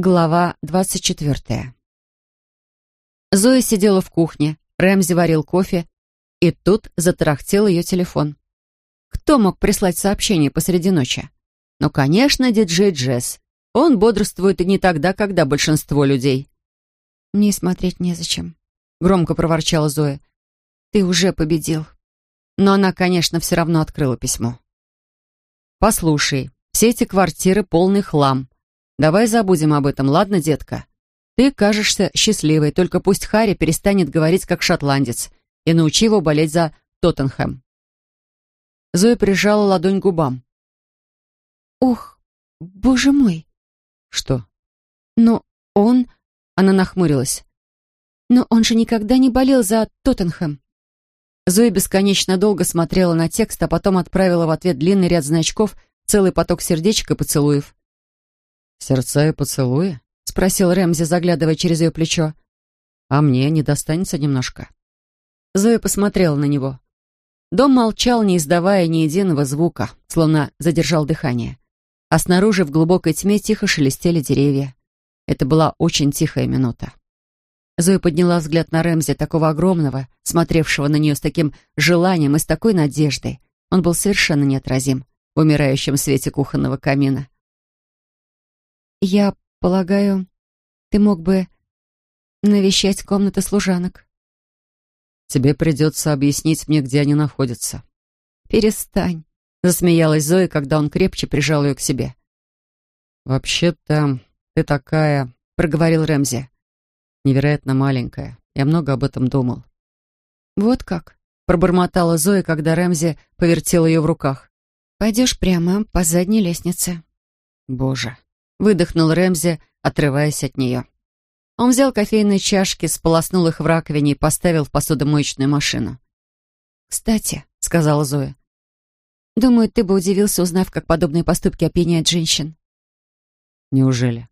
Глава двадцать четвертая. Зоя сидела в кухне, Рэмзи варил кофе, и тут затарахтел ее телефон. Кто мог прислать сообщение посреди ночи? Ну, конечно, диджей Джесс. Он бодрствует и не тогда, когда большинство людей. «Мне смотреть незачем», — громко проворчала Зоя. «Ты уже победил». Но она, конечно, все равно открыла письмо. «Послушай, все эти квартиры — полный хлам. Давай забудем об этом, ладно, детка? Ты кажешься счастливой, только пусть Харри перестанет говорить как шотландец и научи его болеть за Тоттенхэм. Зоя прижала ладонь к губам. «Ох, боже мой!» «Что?» «Но он...» Она нахмурилась. «Но он же никогда не болел за Тоттенхэм». Зоя бесконечно долго смотрела на текст, а потом отправила в ответ длинный ряд значков, целый поток сердечек и поцелуев. «Сердца и поцелуи?» — спросил Рэмзи, заглядывая через ее плечо. «А мне не достанется немножко?» Зоя посмотрела на него. Дом молчал, не издавая ни единого звука, словно задержал дыхание. А снаружи в глубокой тьме тихо шелестели деревья. Это была очень тихая минута. Зоя подняла взгляд на Рэмзи, такого огромного, смотревшего на нее с таким желанием и с такой надеждой. Он был совершенно неотразим в умирающем свете кухонного камина. «Я полагаю, ты мог бы навещать комнаты служанок?» «Тебе придется объяснить мне, где они находятся». «Перестань», — засмеялась Зоя, когда он крепче прижал ее к себе. «Вообще-то ты такая...» — проговорил Рэмзи. «Невероятно маленькая. Я много об этом думал». «Вот как?» — пробормотала Зоя, когда Рэмзи повертел ее в руках. «Пойдешь прямо по задней лестнице». «Боже!» Выдохнул Рэмзи, отрываясь от нее. Он взял кофейные чашки, сполоснул их в раковине и поставил в посудомоечную машину. «Кстати», — сказала Зоя, — «думаю, ты бы удивился, узнав, как подобные поступки опьяняют женщин». «Неужели?»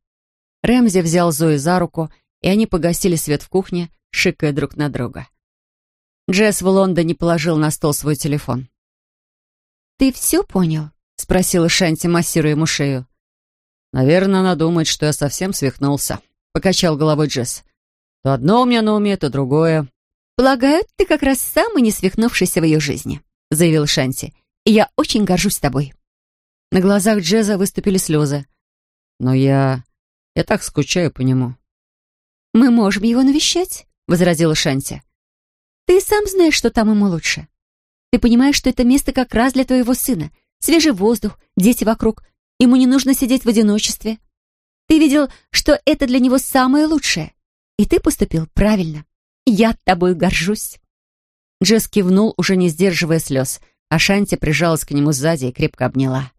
Рэмзи взял Зою за руку, и они погасили свет в кухне, шикая друг на друга. Джесс в Лондоне положил на стол свой телефон. «Ты все понял?» — спросила Шанти, массируя ему шею. «Наверное, она думает, что я совсем свихнулся», — покачал головой Джесс. «То одно у меня на уме, то другое». «Полагаю, ты как раз самый не свихнувшийся в ее жизни», — заявил Шанти. «И я очень горжусь тобой». На глазах Джеза выступили слезы. «Но я... я так скучаю по нему». «Мы можем его навещать», — возразила Шанти. «Ты сам знаешь, что там ему лучше. Ты понимаешь, что это место как раз для твоего сына. Свежий воздух, дети вокруг, Ему не нужно сидеть в одиночестве. Ты видел, что это для него самое лучшее. И ты поступил правильно. Я тобой горжусь». Джесс кивнул, уже не сдерживая слез, а Шанти прижалась к нему сзади и крепко обняла.